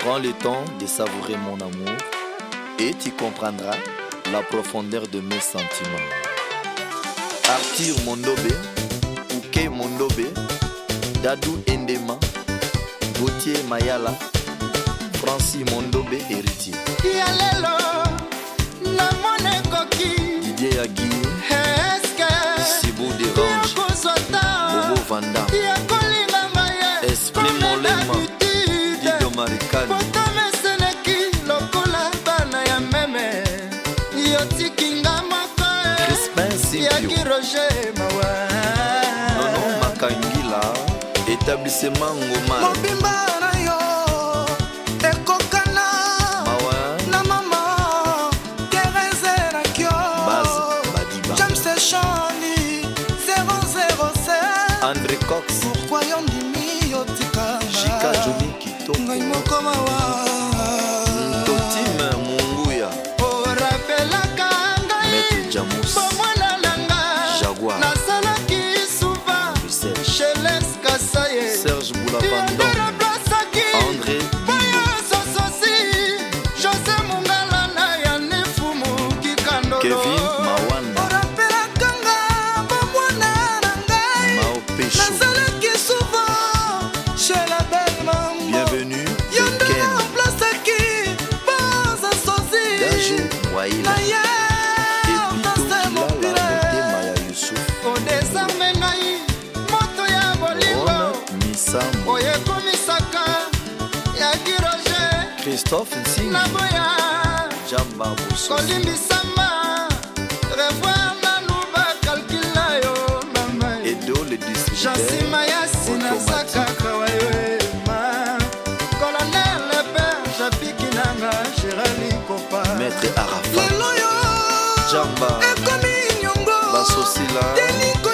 Prends le temps de savourer mon amour et tu comprendras la profondeur de mes sentiments. Arthur Mondobe, Ouke Mondobe, Dadou Endema, Gauthier Mayala, Francis Mondobé héritier. Didier Aguirre. ayaki roger mawa nono makangila etablisema ngoma mobimba na yo ekokana mawa na mama terese nakio james echani 007 andré cox pourkui yo ndimi yotikanga ngai moko mawa nsambo oyo ekomisaka ya giroge christophe nsingi naboya jamba buso kolimbisama revoir nanu bakalkil na yo na ngai edo le jansima ya sinasakaka wayo ma kolonel pere japiki nanga gerali kopa maître arafa lelo yo jamba ekomi nyongo basosila deniko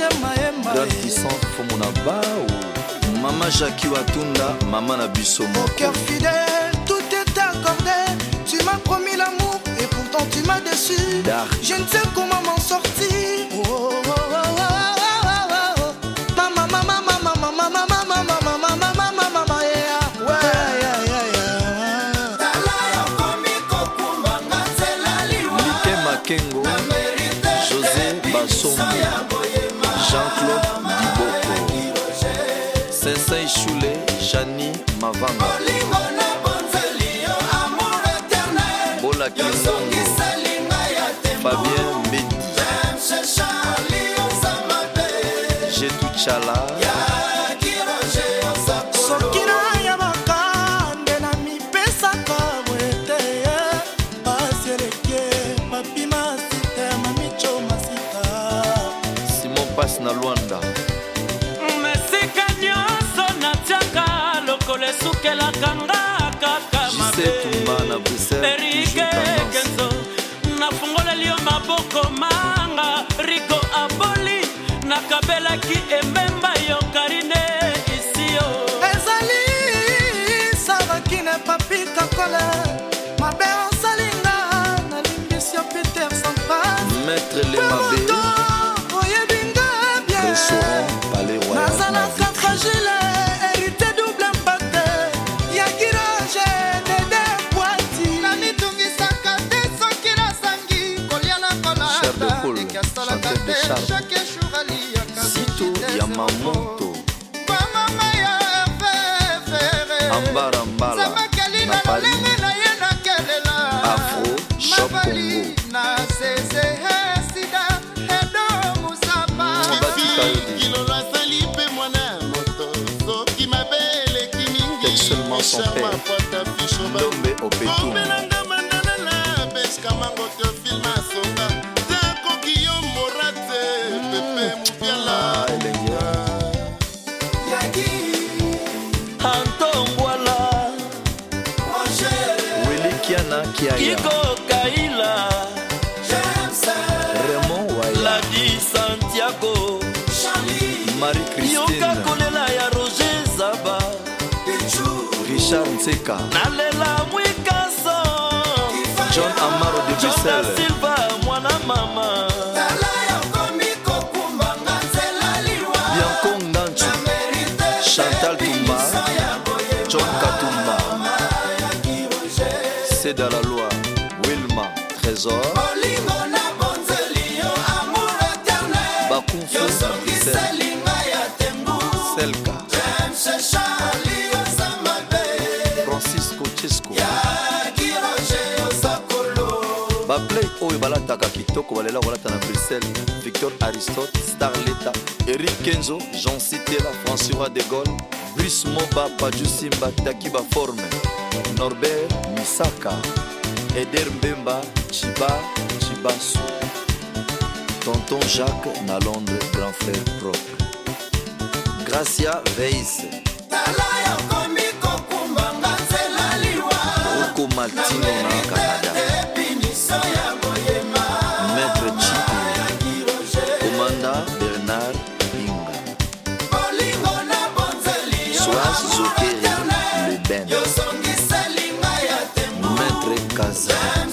roger maemaesan fomona bao mama jaki watunda mama na biso mocoeur fidèle tout est accordé tu m'as promis l'amour et pourtant tu m'as déçu Dark. je ne sais comment m'en sortir oh, oh, oh, oh. Kengo, José Basombo. jean-claude diboko sensei chule jani mavanga bolaki zongo fabien mbeti elias na lwanda mesika nyonso natiaka lokolo esukelaka nga kaka mabeerikekenzo nafungoleli yo maboko manga riko aboli nakabelaki ememba yo karine isio ezali savakine papika mama moto bamama ya fefereambarambalazamakeli na lolenge na ye nakelela mabali na sese sida edo musapailolo asali mpe mwana moto soki mabe eleki mingiombe nanga mandala na peskamango te kikokaila ladi santiago yoka kolela ya roger zaba richard nseka nalela mwikaso john amaro de bisel trésor bolingo na bonzeli yo amour éternel bakufu yosokiselinga ya tembu selka james charli osamabe francisco cisco yakiroje osakolo baplay oyo balataka kitoko balela kolata na bruxelles victor aristote starleta erik kenzo jean citela françois de gaulle brice moba pajusimba taki baforme norbert misaka Eder Mbemba, Chiba, Chibasu. Tonton Jacques Nalonde, grand frère propre. Gracia Veis. Oko Maltino na Canada. Maître Chico. Commanda Bernard Binga. Sois. le Ben. casa.